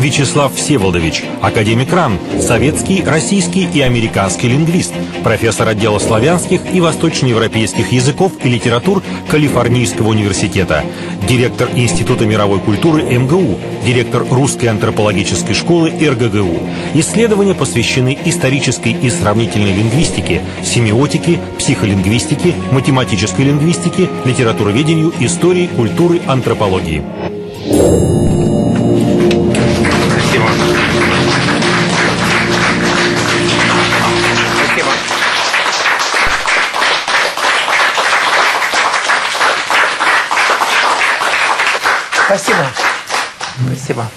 Вячеслав Всеволодович, академик РАН, советский, российский и американский лингвист, профессор отдела славянских и восточноевропейских языков и литератур Калифорнийского университета, директор Института мировой культуры МГУ, директор Русской антропологической школы РГГУ. Исследования посвящены исторической и сравнительной лингвистике, семиотике, психолингвистике, математической лингвистике, литературоведению, истории, культуры, антропологии. Спасибо.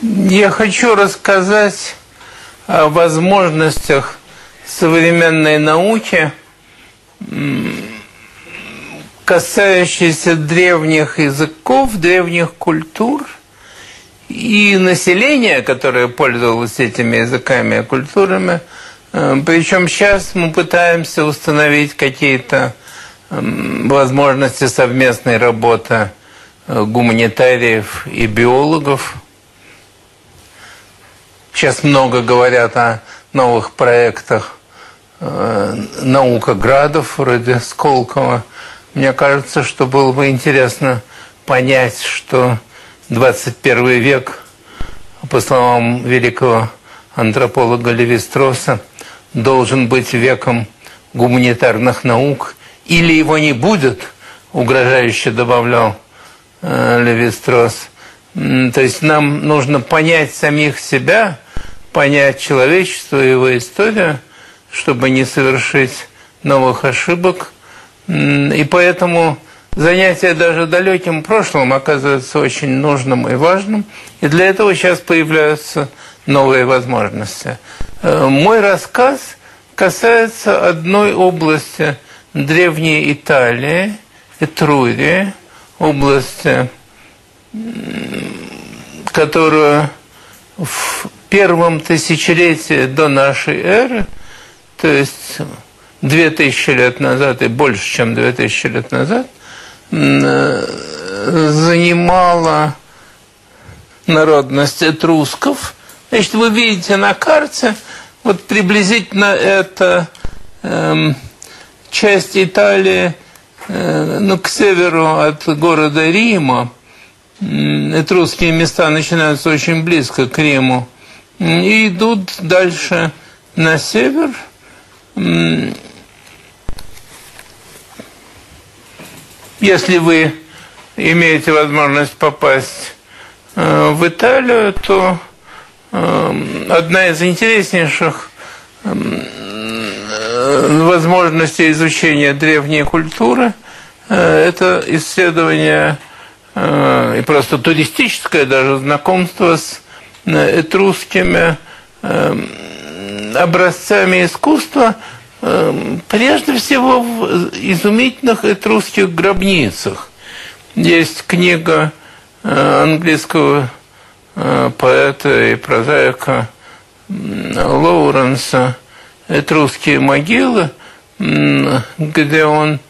Я хочу рассказать о возможностях современной науки, касающиеся древних языков, древних культур и населения, которое пользовалось этими языками и культурами. Э, Причем сейчас мы пытаемся установить какие-то возможности совместной работы э, гуманитариев и биологов. Сейчас много говорят о новых проектах э, наука градов вроде Сколково. Мне кажется, что было бы интересно понять, что 21 век, по словам великого антрополога Левистроса, должен быть веком гуманитарных наук, или его не будет, угрожающе добавлял э, Левистрос. То есть нам нужно понять самих себя, понять человечество и его историю, чтобы не совершить новых ошибок. И поэтому занятие даже далеким прошлым оказывается очень нужным и важным. И для этого сейчас появляются новые возможности. Э, Мой рассказ касается одной области Древней Италии, Этрурии, области, которую в первом тысячелетии до нашей эры, то есть 2000 лет назад и больше, чем 2000 лет назад, м, занимала народность этрусков. Значит, вы видите на карте, вот приблизительно это эм, часть Италии, э, ну, к северу от города Рима. Этрусские места начинаются очень близко к Риму и идут дальше на север. Если вы имеете возможность попасть э, в Италию, то э, одна из интереснейших э, возможностей изучения древней культуры э, это исследование э, и просто туристическое даже знакомство с этрусскими образцами искусства, прежде всего в изумительных этрусских гробницах. Есть книга английского поэта и прозаика Лоуренса «Этрусские могилы», где он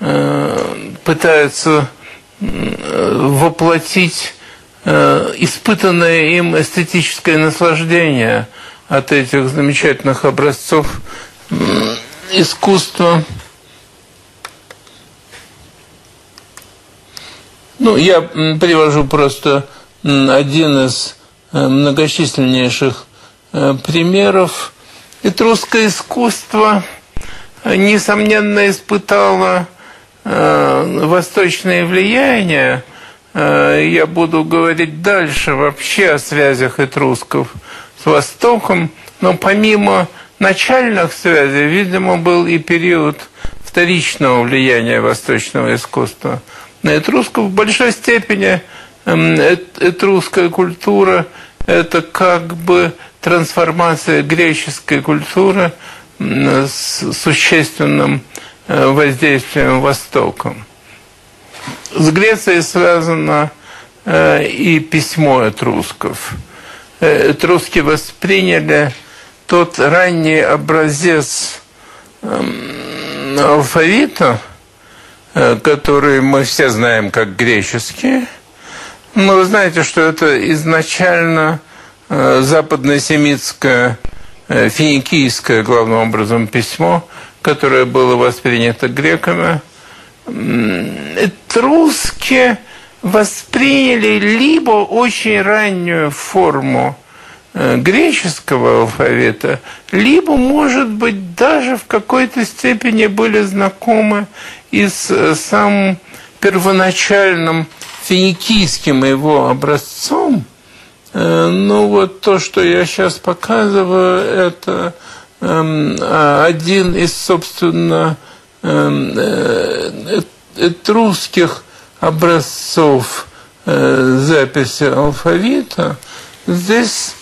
э, пытается воплотить э, испытанное им эстетическое наслаждение от этих замечательных образцов искусства. Ну, я привожу просто один из э, многочисленнейших э, Этрусское искусство, э, несомненно, испытало э, восточное влияние. Э, Я буду говорить дальше вообще о связях этрусков с Востоком, но помимо начальных связей, видимо, был и период вторичного влияния восточного искусства на этрусков. В большой степени эм, эт- этрусская культура – это как бы трансформация греческой культуры с существенным э, воздействием Востока. С Грецией связано э, и письмо этрусков. Э, Этруски восприняли тот ранний образец эм, алфавита, которые мы все знаем как греческие. Но вы знаете, что это изначально западносемитское, финикийское, главным образом, письмо, которое было воспринято греками. Этруски восприняли либо очень раннюю форму Э, греческого алфавита, либо, может быть, даже в какой-то степени были знакомы и с э, самым первоначальным финикийским его образцом. Э, ну, вот то, что я сейчас показываю, это эм, один из, собственно, эм, этрусских образцов записи алфавита. Здесь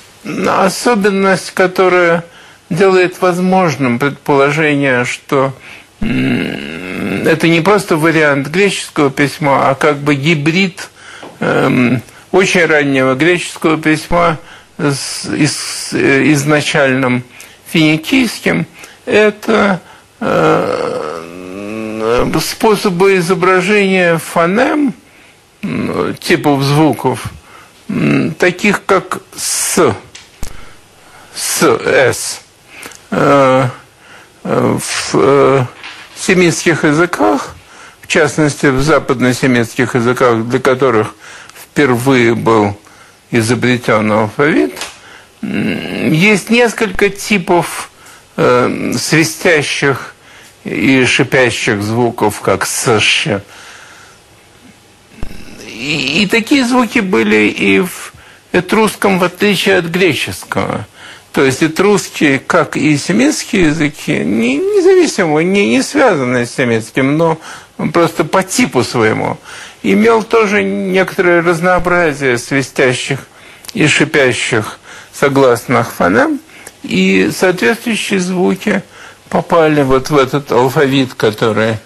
особенность, которая делает возможным предположение, что это не просто вариант греческого письма, а как бы гибрид эм, очень раннего греческого письма с, с э, изначальным финикийским, это э, способы изображения фонем, типов звуков, таких как «с», с «с». Э, э, э, семитских языках, в частности, в западносемитских языках, для которых впервые был изобретен алфавит, есть несколько типов свистящих и шипящих звуков, как «сш». И, и такие звуки были и в этрусском, в отличие от греческого – то есть этрусские, как и семитские языки, не, независимо, не, не связанные с семитским, но просто по типу своему, имел тоже некоторое разнообразие свистящих и шипящих согласных фонем, и соответствующие звуки попали вот в этот алфавит, который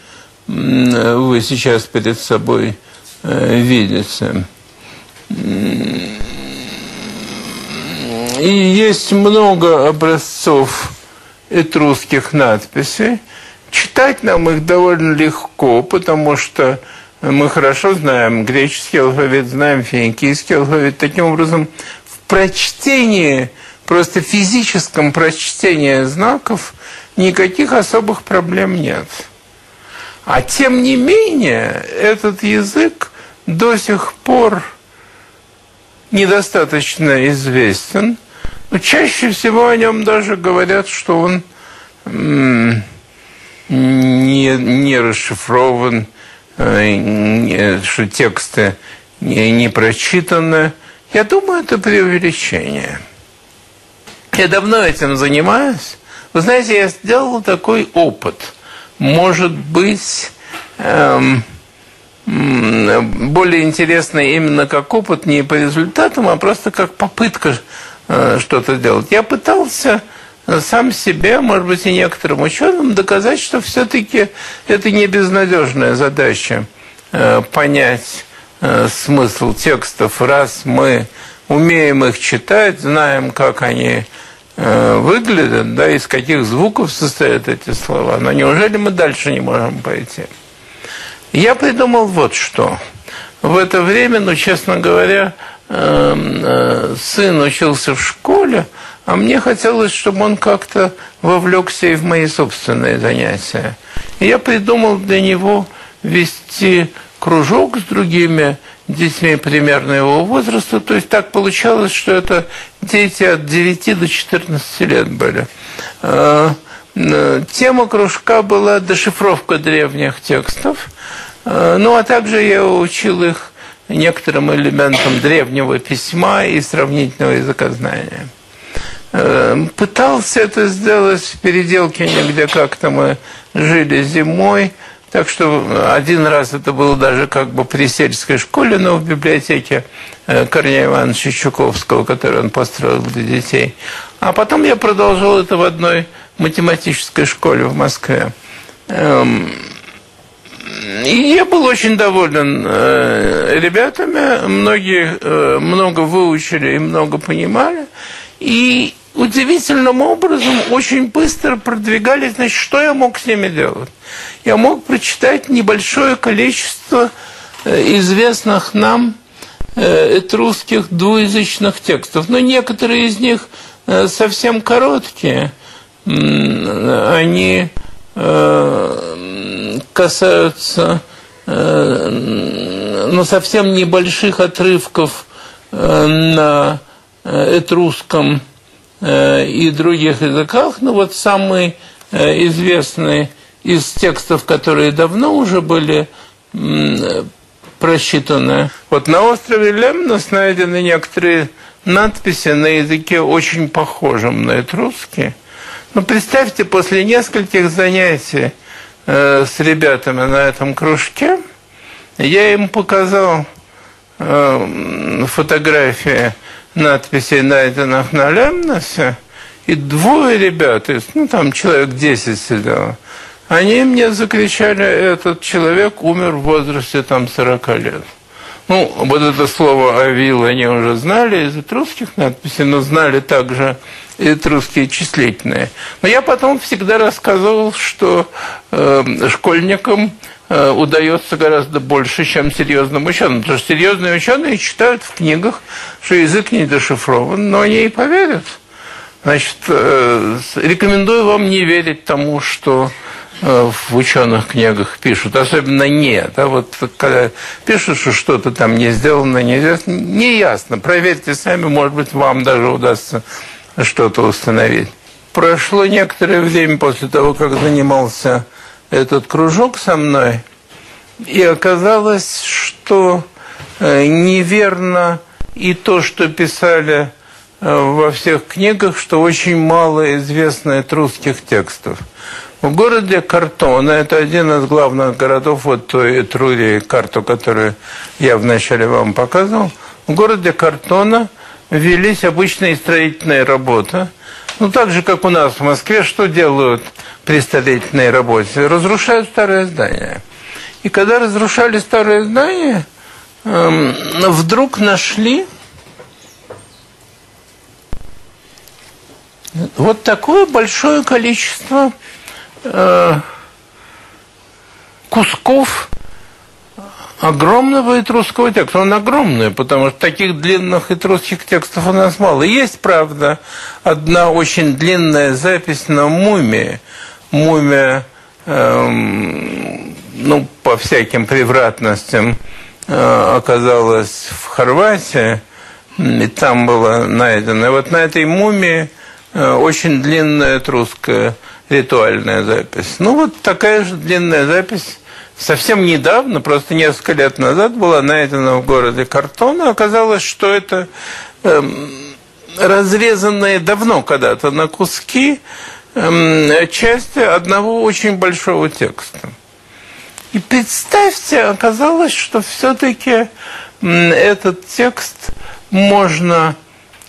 вы сейчас перед собой э, видите. И есть много образцов этрусских надписей. Читать нам их довольно легко, потому что мы хорошо знаем греческий алфавит, знаем финикийский алфавит. Таким образом, в прочтении, просто физическом прочтении знаков никаких особых проблем нет. А тем не менее, этот язык до сих пор недостаточно известен – но чаще всего о нем даже говорят, что он не, не расшифрован, э, что тексты не, не прочитаны. Я думаю, это преувеличение. Я давно этим занимаюсь. Вы знаете, я сделал такой опыт. Может быть, эм, более интересный именно как опыт, не по результатам, а просто как попытка что-то делать. Я пытался сам себе, может быть, и некоторым ученым доказать, что все-таки это не безнадежная задача э, понять э, смысл текстов, раз мы умеем их читать, знаем, как они выглядят, да, из каких звуков состоят эти слова. Но неужели мы дальше не можем пойти? Я придумал вот что. В это время, ну, честно говоря, э, сын учился в школе, а мне хотелось, чтобы он как-то вовлекся и в мои собственные занятия. И я придумал для него вести кружок с другими детьми примерно его возраста. То есть так получалось, что это дети от 9 до 14 лет были. Э, э, тема кружка была дешифровка древних текстов. Ну, а также я учил их некоторым элементом древнего письма и сравнительного языкознания. Э, пытался это сделать в Переделкине, где как-то мы жили зимой, так что один раз это было даже как бы при сельской школе, но в библиотеке э, Корнея Ивановича Чуковского, который он построил для детей. А потом я продолжил это в одной математической школе в Москве. И я был очень доволен э, ребятами. Многие э, много выучили и много понимали. И удивительным образом очень быстро продвигались. Значит, что я мог с ними делать? Я мог прочитать небольшое количество э, известных нам этрусских двуязычных текстов. Но некоторые из них совсем короткие. Они касаются ну, совсем небольших отрывков на этрусском и других языках. Ну вот самый известный из текстов, которые давно уже были просчитаны. Вот на острове Лемнос найдены некоторые надписи на языке очень похожем на этрусский. Ну, представьте, после нескольких занятий э, с ребятами на этом кружке, я им показал э, фотографии надписей, найденных на Лемносе, и двое ребят, ну, там человек 10 сидело, они мне закричали, этот человек умер в возрасте там 40 лет. Ну, вот это слово «авил» они уже знали из этрусских надписей, но знали также и этрусские числительные. Но я потом всегда рассказывал, что э, школьникам э, удается гораздо больше, чем серьезным ученым. Потому что серьезные ученые читают в книгах, что язык не дешифрован, но они и поверят. Значит, э, рекомендую вам не верить тому, что Э, в ученых книгах пишут, особенно не, да, вот когда пишут, что что-то там не сделано, не ясно. Проверьте сами, может быть, вам даже удастся что-то установить. Прошло некоторое время после того, как занимался этот кружок со мной, и оказалось, что э, неверно и то, что писали э, во всех книгах, что очень мало известно от русских текстов. В городе Картона, это один из главных городов вот той Этрурии, карту, которую я вначале вам показывал, в городе Картона велись обычные строительные работы. Ну, так же, как у нас в Москве, что делают при строительной работе? Разрушают старое здание. И когда разрушали старое здание, эм, вдруг нашли вот такое большое количество Э, кусков огромного этрусского текста. Он огромный, потому что таких длинных этрусских текстов у нас мало. Есть, правда, одна очень длинная запись на мумии. Мумия, эм, ну, по всяким превратностям, э, оказалась в Хорватии, и там была найдена. И вот на этой мумии э, очень длинная этрусская ритуальная запись. Ну, вот такая же длинная запись совсем недавно, просто несколько лет назад, была найдена в городе Картон, и оказалось, что это эм, разрезанные давно когда-то на куски эм, части одного очень большого текста. И представьте, оказалось, что все-таки этот текст можно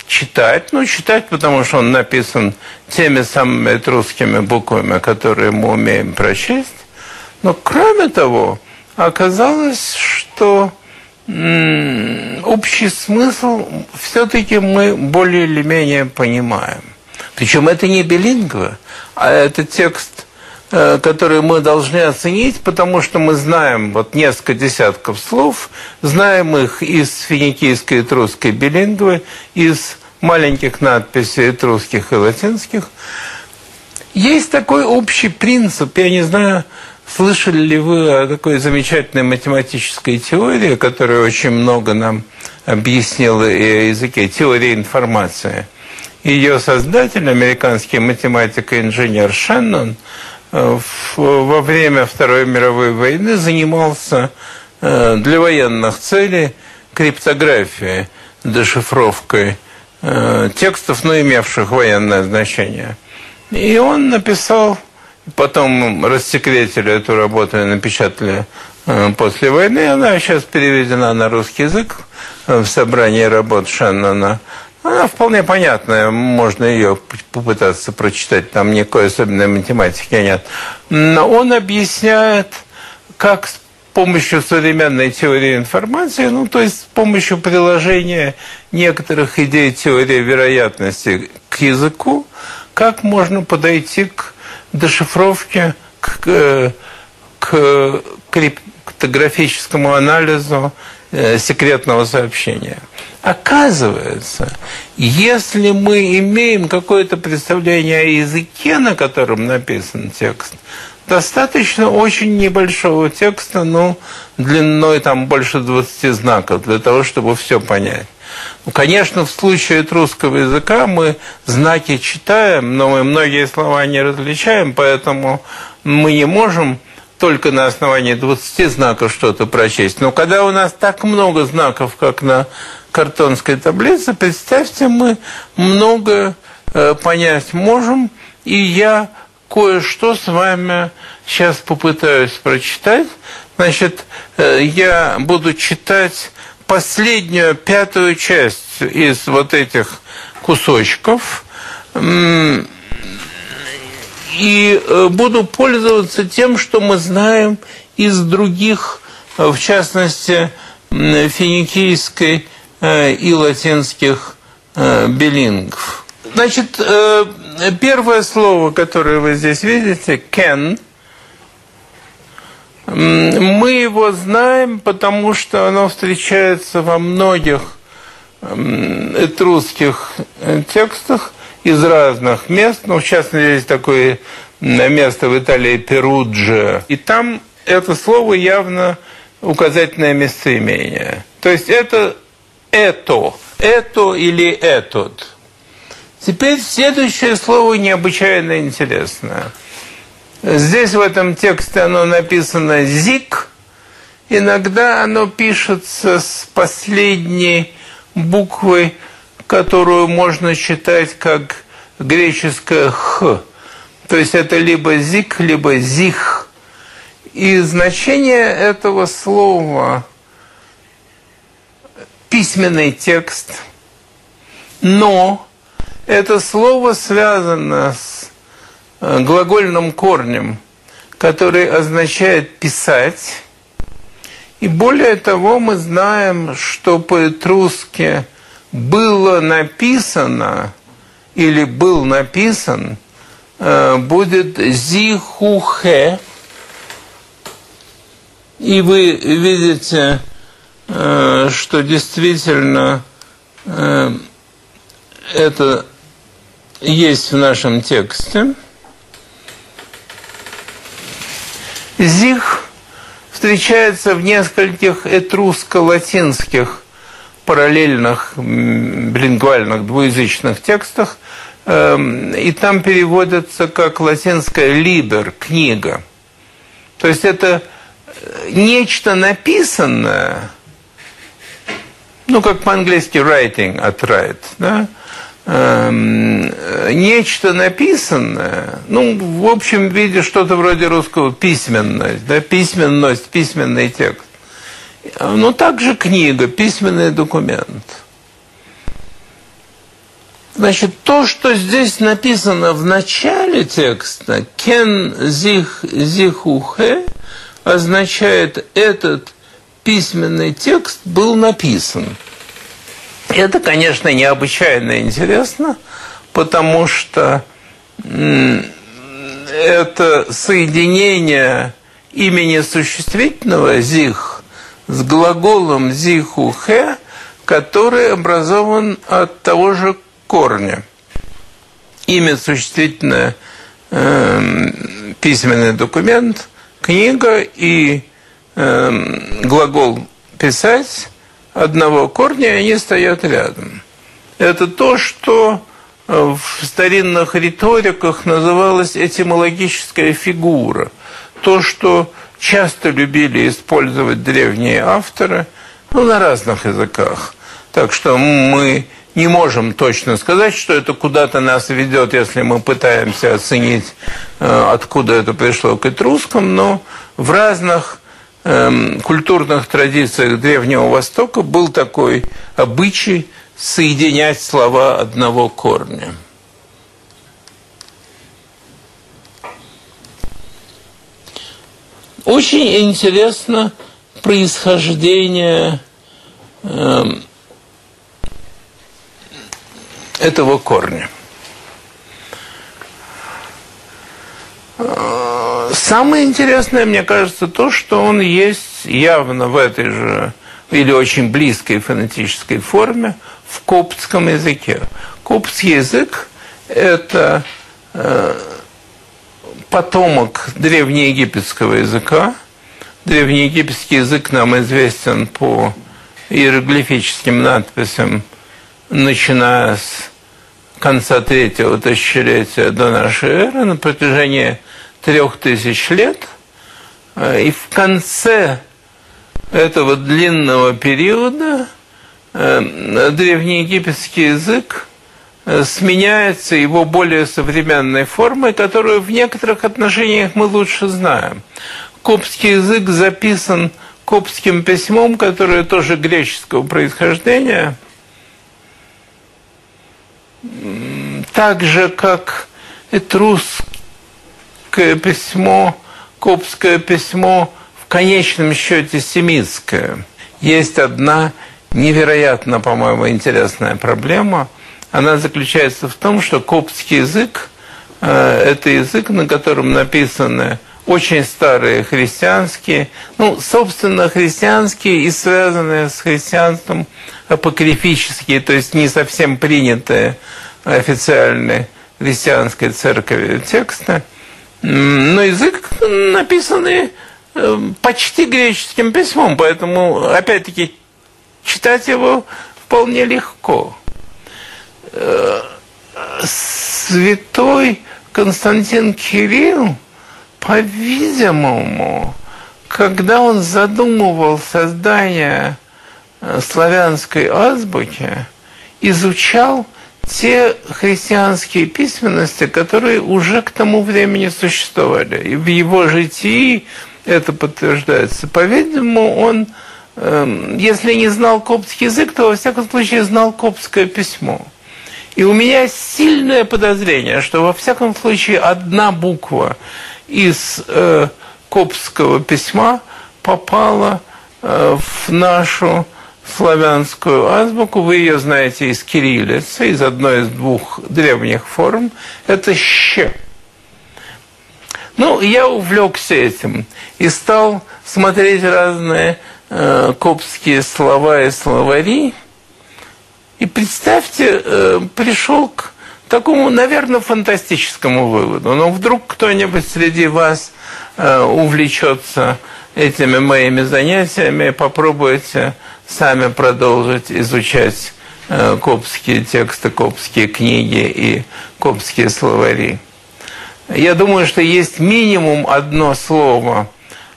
читать. Ну, читать, потому что он написан теми самыми этрусскими буквами, которые мы умеем прочесть. Но, кроме того, оказалось, что общий смысл все-таки мы более или менее понимаем. Причем это не билингва, а это текст, э, который мы должны оценить, потому что мы знаем вот несколько десятков слов, знаем их из финикийской и этрусской билингвы, из маленьких надписей этрусских и латинских. Есть такой общий принцип, я не знаю, слышали ли вы о такой замечательной математической теории, которая очень много нам объяснила о языке, теория информации. Ее создатель, американский математик и инженер Шеннон, э, во время Второй мировой войны занимался э, для военных целей криптографией, дешифровкой Э, текстов, но имевших военное значение. И он написал, потом рассекретили эту работу и напечатали э, после войны. Она сейчас переведена на русский язык в собрании работ Шеннона. Она вполне понятная, можно ее попытаться прочитать, там никакой особенной математики нет. Но он объясняет, как помощью современной теории информации, ну, то есть с помощью приложения некоторых идей теории вероятности к языку, как можно подойти к дешифровке, к, к криптографическому анализу э, секретного сообщения. Оказывается, если мы имеем какое-то представление о языке, на котором написан текст, достаточно очень небольшого текста, ну, длиной там больше 20 знаков, для того, чтобы все понять. Ну, конечно, в случае русского языка мы знаки читаем, но мы многие слова не различаем, поэтому мы не можем только на основании 20 знаков что-то прочесть. Но когда у нас так много знаков, как на картонской таблице, представьте, мы много э, понять можем, и я кое-что с вами сейчас попытаюсь прочитать. Значит, э, я буду читать последнюю, пятую часть из вот этих кусочков. И э, буду пользоваться тем, что мы знаем из других, в частности, финикийской э, и латинских билингов. Значит, первое слово, которое вы здесь видите, «can», мы его знаем, потому что оно встречается во многих этрусских э, текстах из разных мест. Ну, в частности, есть такое место в Италии Перуджа. И там это слово явно указательное местоимение. То есть это «это», «это» или «этот». Теперь следующее слово необычайно интересное. Здесь в этом тексте оно написано «зик». Иногда оно пишется с последней буквой, которую можно читать как греческое «х». То есть это либо «зик», либо «зих». И значение этого слова – письменный текст, но это слово связано с глагольным корнем, который означает «писать». И более того, мы знаем, что по-этрусски «было написано» или «был написан» э, будет «зихухе». И вы видите, э, что действительно это есть в нашем тексте. Зих встречается в нескольких этруско-латинских параллельных билингвальных двуязычных текстах, эм, и там переводится как латинское «либер» – «книга». То есть это э, нечто написанное, ну, как по-английски writing от write, да, нечто написанное, ну, в общем виде что-то вроде русского письменность, да, письменность, письменный текст. Но также книга, письменный документ. Значит, то, что здесь написано в начале текста, кен зих зихухе, означает этот письменный текст был написан. Это, конечно, необычайно интересно, потому что это соединение имени существительного «зих» с глаголом «зихухе», который образован от того же корня. Имя существительное э, письменный документ, книга и э, глагол «писать» одного корня, и они стоят рядом. Это то, что в старинных риториках называлось этимологическая фигура. То, что часто любили использовать древние авторы, ну, на разных языках. Так что мы не можем точно сказать, что это куда-то нас ведет, если мы пытаемся оценить, э, откуда это пришло к этрускам, но в разных культурных традициях Древнего Востока был такой обычай соединять слова одного корня. Очень интересно происхождения э, этого корня. Самое интересное, мне кажется, то, что он есть явно в этой же или очень близкой фонетической форме в коптском языке. Коптский язык – это э, потомок древнеегипетского языка. Древнеегипетский язык нам известен по иероглифическим надписям, начиная с конца третьего тысячелетия до нашей эры на протяжении трех тысяч лет. Э, и в конце этого длинного периода э, древнеегипетский язык э, сменяется его более современной формой, которую в некоторых отношениях мы лучше знаем. Коптский язык записан коптским письмом, которое тоже греческого происхождения, так же, как этрусское письмо, коптское письмо – конечном счете семитская. Есть одна невероятно, по-моему, интересная проблема. Она заключается в том, что коптский язык э, это язык, на котором написаны очень старые христианские, ну, собственно, христианские и связанные с христианством апокрифические, то есть не совсем принятые официальной христианской церковью тексты. Но язык написанный Эм, почти греческим письмом, поэтому, опять-таки, читать его вполне легко. Э, святой Константин Кирилл, по-видимому, когда он задумывал создание э, славянской азбуки, изучал те христианские письменности, которые уже к тому времени существовали. И в его житии это подтверждается. По-видимому, он, эм, если не знал коптский язык, то во всяком случае знал коптское письмо. И у меня сильное подозрение, что во всяком случае одна буква из э, коптского письма попала э, в нашу славянскую азбуку. Вы ее знаете из кириллицы, из одной из двух древних форм. Это «щ». Ну, я увлекся этим и стал смотреть разные э, коптские слова и словари. И представьте, э, пришел к такому, наверное, фантастическому выводу. Но вдруг кто-нибудь среди вас э, увлечется этими моими занятиями, попробуйте сами продолжить изучать э, коптские тексты, коптские книги и коптские словари. Я думаю, что есть минимум одно слово,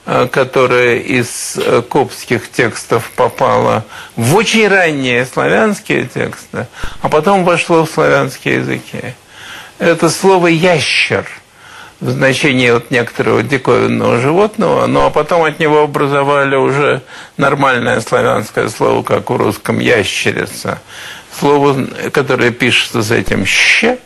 э, которое из э, коптских текстов попало в очень ранние славянские тексты, а потом вошло в славянские языки. Это слово «ящер» в значении вот некоторого диковинного животного, ну а потом от него образовали уже нормальное славянское слово, как в русском «ящерица». Слово, которое пишется с этим «щ»,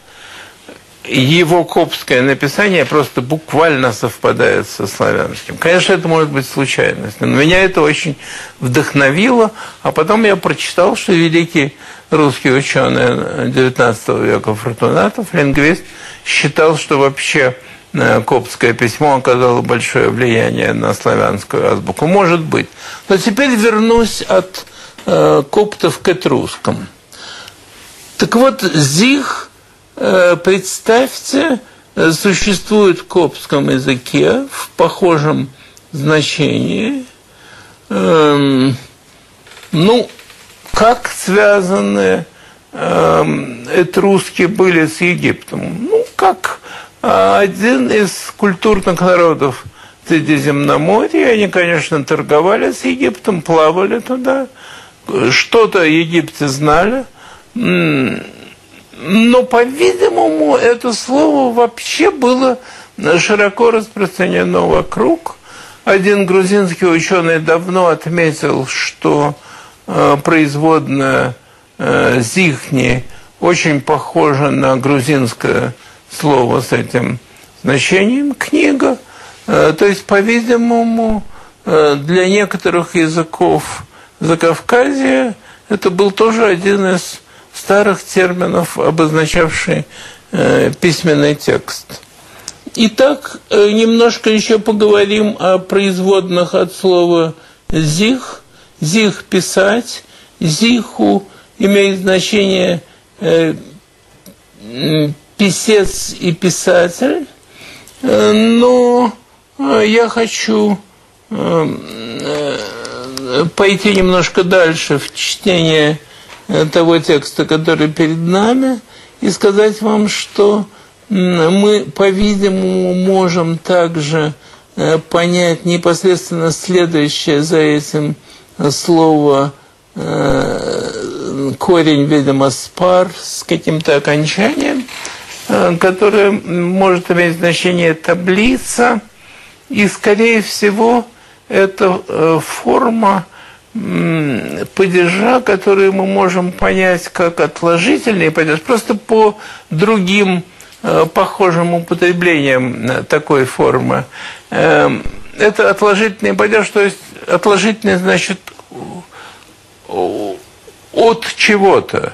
его коптское написание просто буквально совпадает со славянским. Конечно, это может быть случайность, но меня это очень вдохновило, а потом я прочитал, что великий русский ученый XIX века Фортунатов, лингвист, считал, что вообще коптское письмо оказало большое влияние на славянскую азбуку. Может быть. Но теперь вернусь от э, коптов к этрускам. Так вот, Зих Э, представьте, э, существует в коптском языке в похожем значении, эм, ну, как связаны эм, этруски были с Египтом? Ну, как э, один из культурных народов Средиземноморья, они, конечно, торговали с Египтом, плавали туда, что-то о Египте знали, но, по-видимому, это слово вообще было широко распространено вокруг. Один грузинский ученый давно отметил, что э, производная э, «зихни» очень похожа на грузинское слово с этим значением «книга». Э, то есть, по-видимому, э, для некоторых языков Закавказья это был тоже один из старых терминов, обозначавший э, письменный текст. Итак, немножко еще поговорим о производных от слова «зих». «Зих» – писать, «зиху» имеет значение писец и писатель, э, но э, я хочу э, пойти немножко дальше в чтение того текста, который перед нами, и сказать вам, что мы, по-видимому, можем также понять непосредственно следующее за этим слово корень, видимо, спар с каким-то окончанием, которое может иметь значение таблица, и, скорее всего, это э, форма падежа, который мы можем понять как отложительный падеж, просто по другим э, похожим употреблениям такой формы. Эм, это отложительный падеж, то есть отложительный значит от чего-то.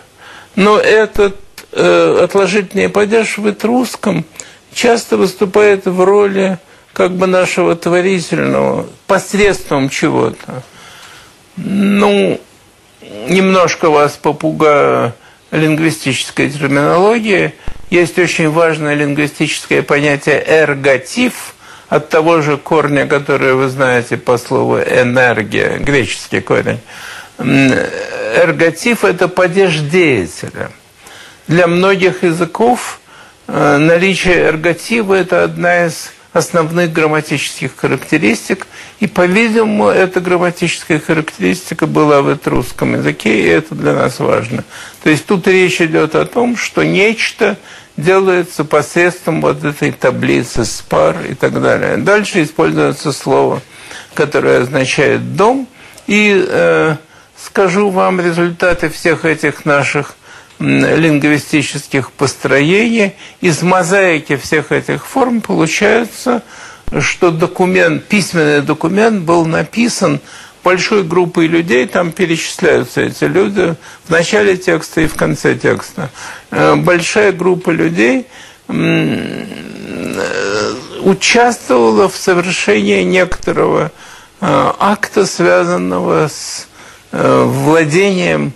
Но этот э, отложительный падеж в этрусском часто выступает в роли как бы нашего творительного, посредством чего-то. Ну, немножко вас попугаю лингвистической терминологии. Есть очень важное лингвистическое понятие «эргатив», от того же корня, который вы знаете по слову «энергия», греческий корень – эрготив – это падеж деятеля. Для многих языков э, наличие эрготива – это одна из основных грамматических характеристик, и, по-видимому, эта грамматическая характеристика была в этрусском языке, и это для нас важно. То есть тут речь идет о том, что нечто делается посредством вот этой таблицы спар и так далее. Дальше используется слово, которое означает «дом», и э, скажу вам результаты всех этих наших лингвистических построений. Из мозаики всех этих форм получается, что документ, письменный документ был написан большой группой людей, там перечисляются эти люди в начале текста и в конце текста. Э, большая группа людей э, участвовала в совершении некоторого э, акта, связанного с владением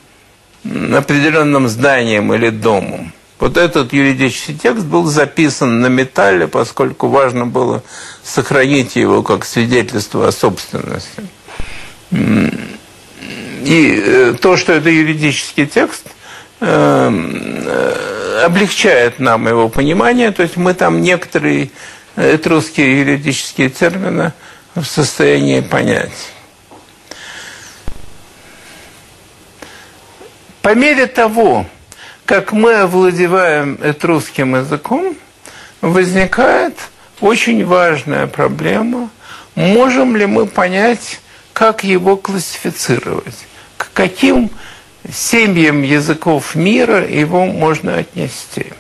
определенным зданием или домом. Вот этот юридический текст был записан на металле, поскольку важно было сохранить его как свидетельство о собственности. И э, то, что это юридический текст, э, облегчает нам его понимание, то есть мы там некоторые этрусские юридические термины в состоянии понять. По мере того, как мы овладеваем этрусским языком, возникает очень важная проблема. Можем ли мы понять, как его классифицировать? К каким семьям языков мира его можно отнести?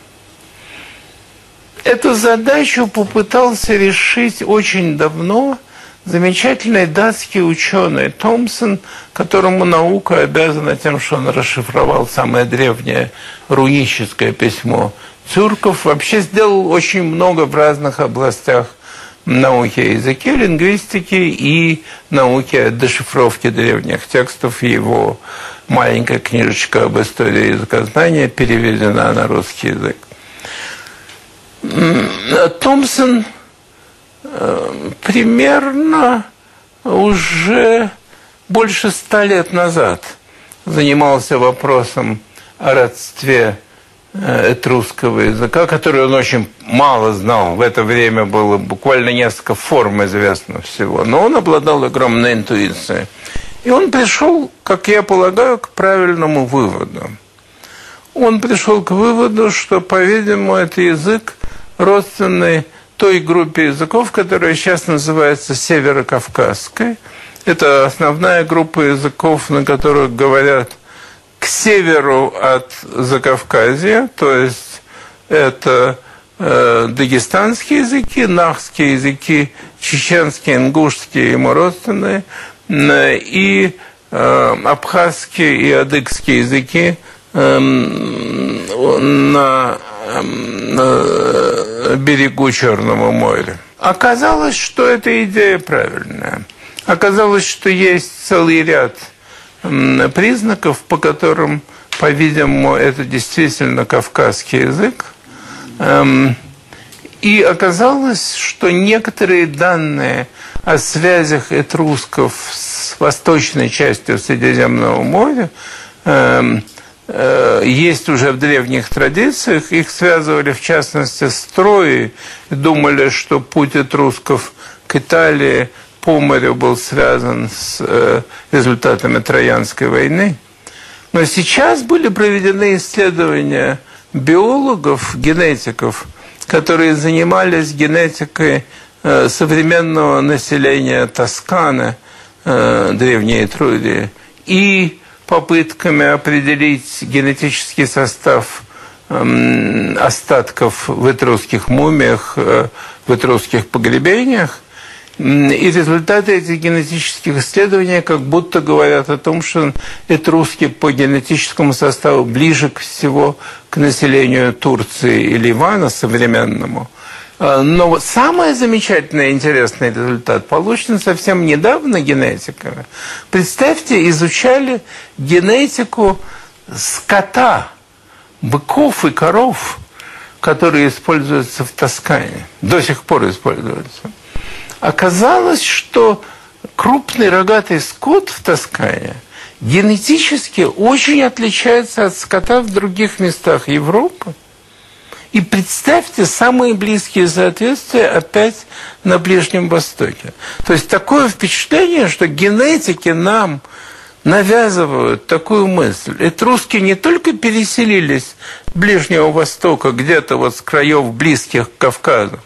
Эту задачу попытался решить очень давно – замечательный датский ученый Томпсон, которому наука обязана тем, что он расшифровал самое древнее руическое письмо тюрков, вообще сделал очень много в разных областях науки о языке, лингвистики и науки о дешифровке древних текстов. Его маленькая книжечка об истории языкознания переведена на русский язык. Томпсон примерно уже больше ста лет назад занимался вопросом о родстве э, этрусского языка, который он очень мало знал. В это время было буквально несколько форм известно всего. Но он обладал огромной интуицией. И он пришел, как я полагаю, к правильному выводу. Он пришел к выводу, что, по-видимому, это язык родственный той группе языков, которая сейчас называется Северокавказской. Это основная группа языков, на которых говорят к северу от Закавказья, то есть это э, дагестанские языки, нахские языки, чеченские, ингушские, ему родственные, и э, абхазские и адыгские языки эм, на, эм, на берегу Черного моря. Оказалось, что эта идея правильная. Оказалось, что есть целый ряд признаков, по которым, по-видимому, это действительно кавказский язык. Эм, и оказалось, что некоторые данные о связях этрусков с восточной частью Средиземного моря эм, есть уже в древних традициях. Их связывали, в частности, с Троей. Думали, что путь этрусков к Италии по морю был связан с э, результатами Троянской войны. Но сейчас были проведены исследования биологов, генетиков, которые занимались генетикой э, современного населения Тосканы, э, древней Этрурии, и попытками определить генетический состав эм, остатков в этрусских мумиях, в этрусских погребениях – и результаты этих генетических исследований как будто говорят о том, что этруски по генетическому составу ближе всего к населению Турции и Ливана современному. А, но самый замечательный и интересный результат получен совсем недавно генетиками. Представьте, изучали генетику скота, быков и коров, которые используются в Тоскане, до сих пор используются. Оказалось, что крупный рогатый скот в Тоскане генетически очень отличается от скота в других местах Европы. И представьте самые близкие соответствия опять на Ближнем Востоке. То есть такое впечатление, что генетики нам навязывают такую мысль. Этруски не только переселились с Ближнего Востока, где-то вот с краев близких к Кавказу,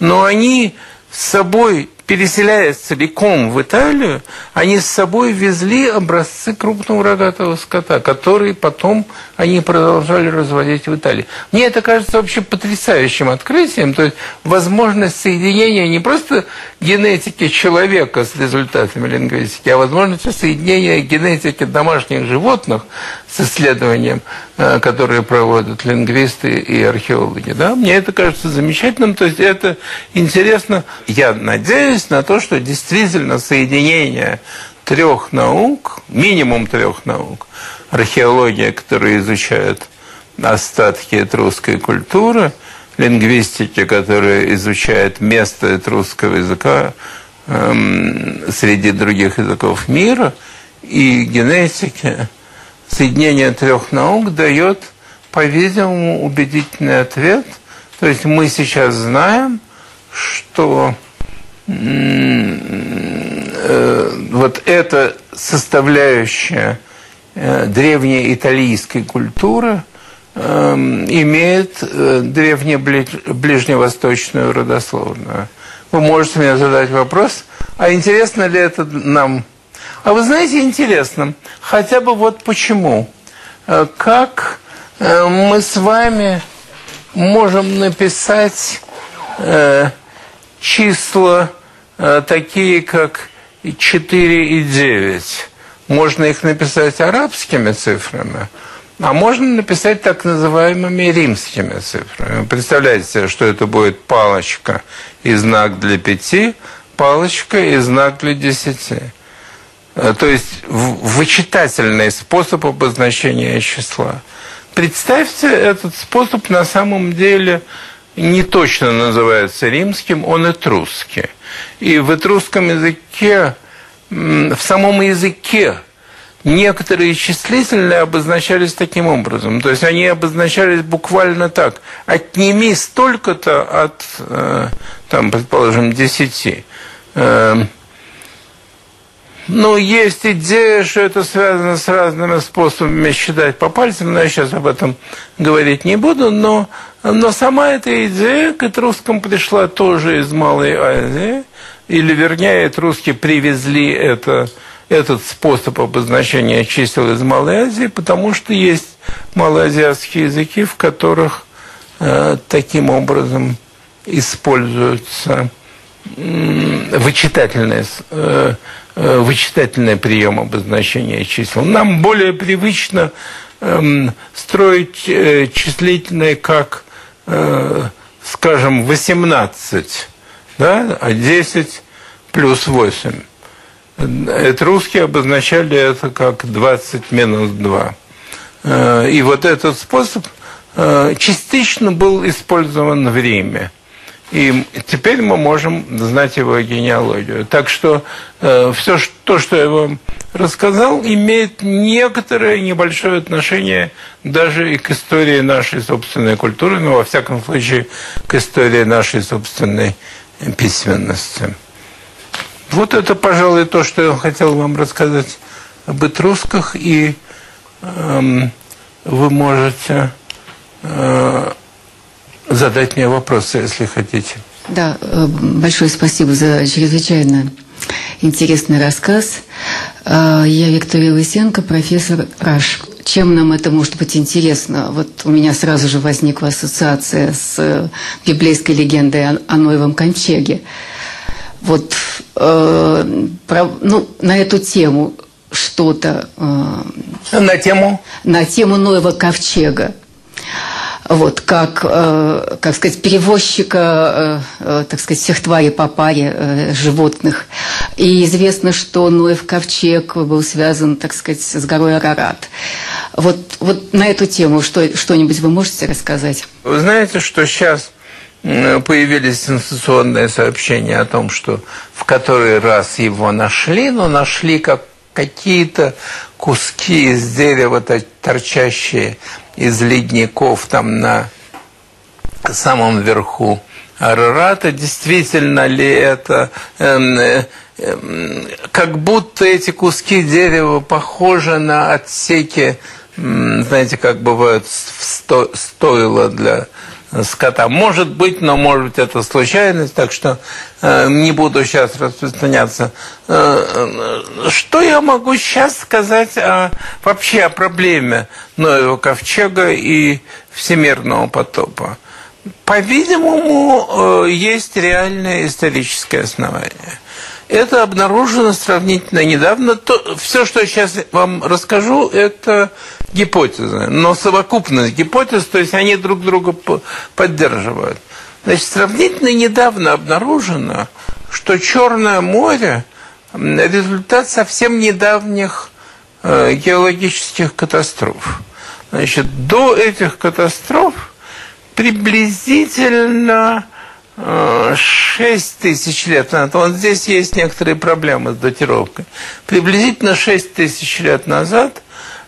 но они с собой переселяясь целиком в Италию, они с собой везли образцы крупного рогатого скота, которые потом они продолжали разводить в Италии. Мне это кажется вообще потрясающим открытием, то есть возможность соединения не просто генетики человека с результатами лингвистики, а возможность соединения генетики домашних животных с исследованием, э, которые проводят лингвисты и археологи. Да? Мне это кажется замечательным, то есть это интересно. Я надеюсь, на то, что действительно соединение трех наук, минимум трех наук, археология, которая изучает остатки этрусской культуры, лингвистики, которая изучает место этрусского языка эм, среди других языков мира, и генетики, соединение трех наук дает, по-видимому, убедительный ответ. То есть мы сейчас знаем, что Э, вот эта составляющая э, древней итальянской культуры эм, имеет э, древнее ближневосточную родословную. Вы можете мне задать вопрос, а интересно ли это нам? А вы знаете, интересно, хотя бы вот почему. Как мы с вами можем написать числа э, такие, как 4 и 9. Можно их написать арабскими цифрами, а можно написать так называемыми римскими цифрами. Представляете себе, что это будет палочка и знак для пяти, палочка и знак для десяти. Э, то есть вычитательный способ обозначения числа. Представьте, этот способ на самом деле не точно называется римским, он этрусский. И в этрусском языке, в самом языке некоторые числительные обозначались таким образом. То есть они обозначались буквально так. Отними столько-то от, э, там, предположим, десяти. Ну, есть идея, что это связано с разными способами считать по пальцам, но я сейчас об этом говорить не буду, но, но сама эта идея к этрускам пришла тоже из Малой Азии, или, вернее, этруски привезли это, этот способ обозначения чисел из Малой Азии, потому что есть малоазиатские языки, в которых э, таким образом используются вычитательные, э, э, вычитательные прием обозначения чисел. Нам более привычно эм, строить э, числительные как, скажем, 18, да, а 10 плюс 8. Это русские обозначали это как 20 минус 2. И вот этот способ частично был использован в Риме. И теперь мы можем знать его генеалогию. Так что э, все то, что я вам рассказал, имеет некоторое небольшое отношение даже и к истории нашей собственной культуры, но во всяком случае к истории нашей собственной письменности. Вот это, пожалуй, то, что я хотел вам рассказать об этрусках, и э, вы можете э, задать мне вопросы, если хотите. Да, э, большое спасибо за чрезвычайно интересный рассказ. Э, я Виктория Лысенко, профессор РАШ. Чем нам это может быть интересно? Вот у меня сразу же возникла ассоциация с э, библейской легендой о Ноевом ковчеге. Вот э, про, ну, на эту тему что-то... Э, на тему? На тему Ноева ковчега вот, как, э, как сказать, перевозчика, э, э, так сказать, всех тварей по паре животных. И известно, что Ноев ковчег был связан, так сказать, с горой Арарат. Вот, вот на эту тему что, что-нибудь вы можете рассказать? Вы знаете, что сейчас появились сенсационные сообщения о том, что в который раз его нашли, но нашли как какие-то куски из дерева, торчащие из ледников там на самом верху Арарата. Действительно ли это... Эм, э, э, как будто эти куски дерева похожи на отсеки, знаете, как бывает в стойло для скота. Может быть, но может быть это случайность, так что э, не буду сейчас распространяться. Э, э, что я могу сейчас сказать о, вообще о проблеме Ноева ковчега и всемирного потопа? По-видимому, э, есть реальное историческое основание. Это обнаружено сравнительно недавно. То, все, что я сейчас вам расскажу, это гипотезы. Но совокупность гипотез, то есть они друг друга поддерживают. Значит, сравнительно недавно обнаружено, что Черное море – результат совсем недавних э, геологических катастроф. Значит, до этих катастроф приблизительно 6 тысяч лет назад, вот здесь есть некоторые проблемы с датировкой, приблизительно 6 тысяч лет назад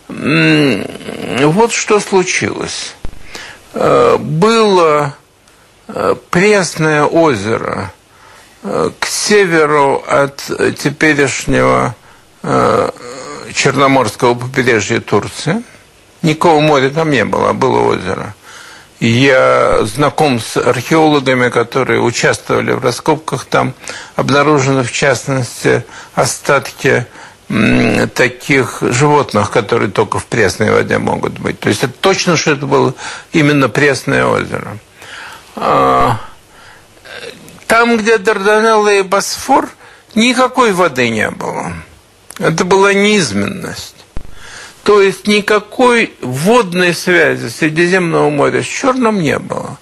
вот что случилось. Э, было э, пресное озеро э, к северу от теперешнего Черноморского побережья Турции. Никакого моря там не было, а было озеро – я знаком с археологами, которые участвовали в раскопках. Там обнаружены, в частности, остатки таких животных, которые только в пресной воде могут быть. То есть это точно, что это было именно пресное озеро. А, там, где Дарданелла и Босфор, никакой воды не было. Это была низменность. То есть никакой водной связи Средиземного моря с Черным не было.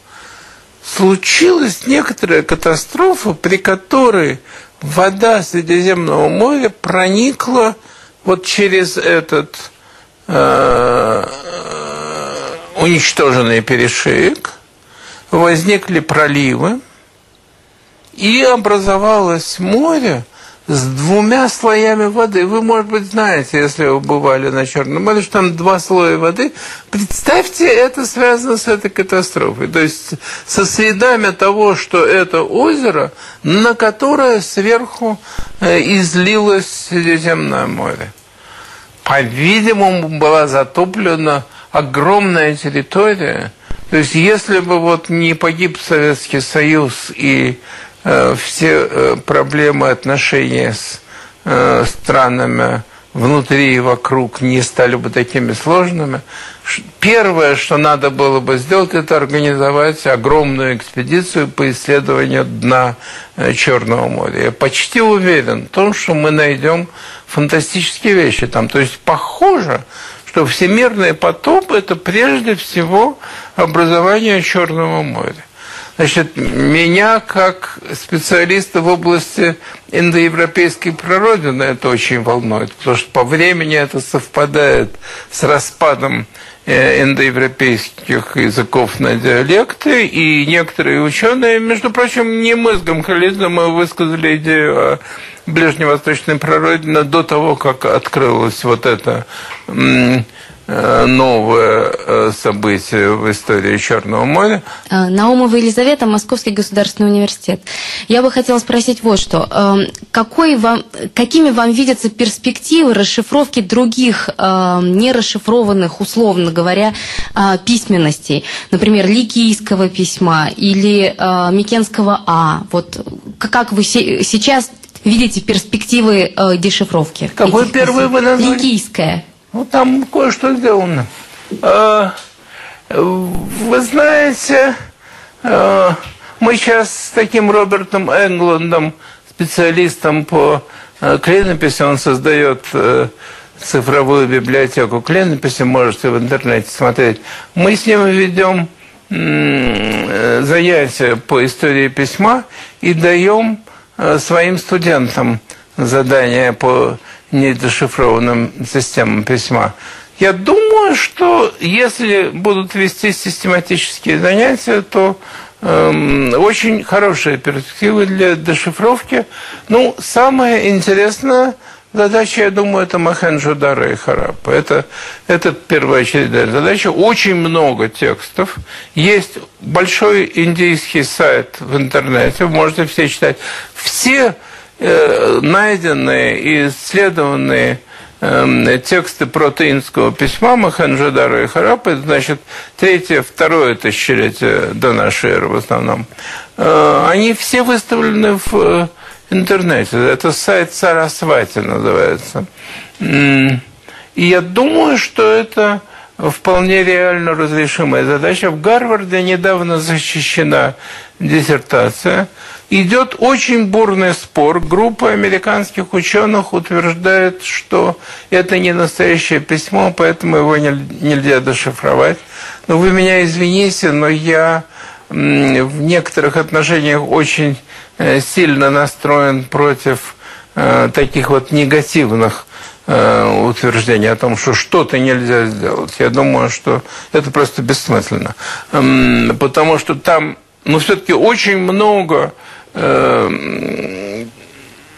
Случилась некоторая катастрофа, при которой вода Средиземного моря проникла вот через этот э, уничтоженный перешеек, возникли проливы, и образовалось море, с двумя слоями воды. Вы, может быть, знаете, если вы бывали на Черном море, что там два слоя воды. Представьте, это связано с этой катастрофой. То есть со следами того, что это озеро, на которое сверху э, излилось Средиземное море. По-видимому, была затоплена огромная территория. То есть, если бы вот не погиб Советский Союз и все э, проблемы отношения с э, странами внутри и вокруг не стали бы такими сложными, первое, что надо было бы сделать, это организовать огромную экспедицию по исследованию дна э, Черного моря. Я почти уверен в том, что мы найдем фантастические вещи там. То есть похоже, что всемирный потоп – это прежде всего образование Черного моря. Значит, меня как специалиста в области индоевропейской прародины это очень волнует, потому что по времени это совпадает с распадом э, индоевропейских языков на диалекты, и некоторые ученые, между прочим, не мы с Гамхалидзе, мы высказали идею о ближневосточной прародине до того, как открылась вот эта Э, новое э, событие в истории Черного моря. Э, Наумова Елизавета, Московский государственный университет. Я бы хотела спросить вот что. Какой вам, какими вам видятся перспективы расшифровки других не расшифрованных, условно говоря, письменностей? Например, ликийского письма или Микенского А. Вот как вы сейчас видите перспективы дешифровки? Какой первый вы назвали? Ликийская. Ну, там кое-что сделано. А, вы знаете, а, мы сейчас с таким Робертом Энгландом, специалистом по а, клинописи, он создает цифровую библиотеку клинописи, можете в интернете смотреть. Мы с ним ведем занятия по истории письма и даем своим студентам задания по недешифрованным системам письма. Я думаю, что если будут вести систематические занятия, то эм, очень хорошие перспективы для дешифровки. Ну, самое интересное задача, я думаю, это Махенджо Дара и Харапа. Это, это первоочередная задача. Очень много текстов. Есть большой индийский сайт в интернете, вы можете все читать. Все найденные и исследованные эм, тексты протеинского письма Маханджадара и Харапы, значит, третье, второе тысячелетие до нашей эры в основном, э, они все выставлены в э, интернете. Это сайт Сарасвати называется. И я думаю, что это вполне реально разрешимая задача. В Гарварде недавно защищена диссертация – идет очень бурный спор. Группа американских ученых утверждает, что это не настоящее письмо, поэтому его нельзя дешифровать. Но вы меня извините, но я в некоторых отношениях очень э, сильно настроен против э, таких вот негативных э, утверждений о том, что что-то нельзя сделать. Я думаю, что это просто бессмысленно. Потому что там, ну, все-таки очень много Эм,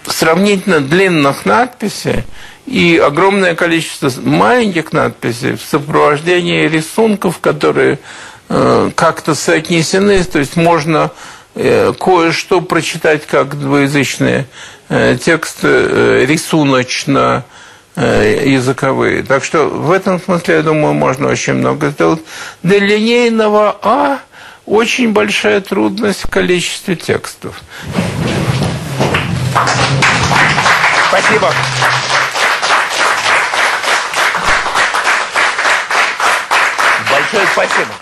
сравнительно длинных надписей и огромное количество маленьких надписей в сопровождении рисунков, которые э, как-то соотнесены, то есть можно э, кое-что прочитать как двуязычные тексты рисуночно языковые. Так что в этом смысле, я думаю, можно очень много сделать. Для линейного А – очень большая трудность в количестве текстов. Спасибо. Большое спасибо.